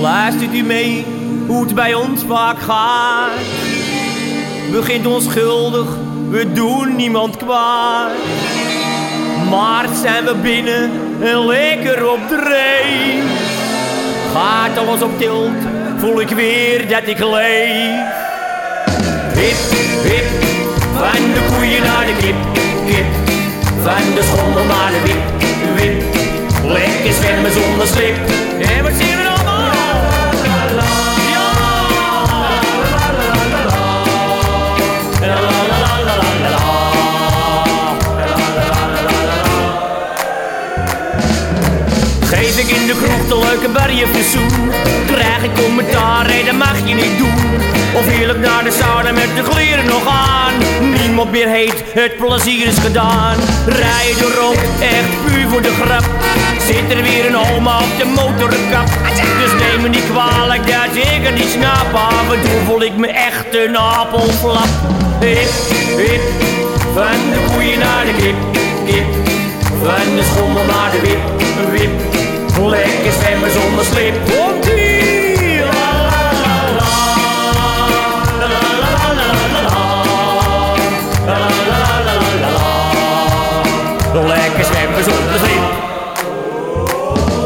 Luistert u mee hoe het bij ons vaak gaat? Begint onschuldig, we doen niemand kwaad. Maar zijn we binnen en lekker op de ree. Gaat alles op tilt, voel ik weer dat ik leef. Hip, hip, van de koeien naar de kip, kip. Van de schommel naar de wip, wip. Lekker zwemmen zonder slip. Geef ik in de kroeg de leuke barrieverzoen Krijg ik commentaar, nee dat mag je niet doen. Of heerlijk naar de sauna met de kleren nog aan. Niemand meer heet, het plezier is gedaan. Rijden rond, echt puur voor de grap. Zit er weer een oma op de motorkap. Dus neem me niet kwalijk dat ik het niet snap. Af en voel ik me echt een appelflap. Hip, hip, van de koeien naar de kip, kip van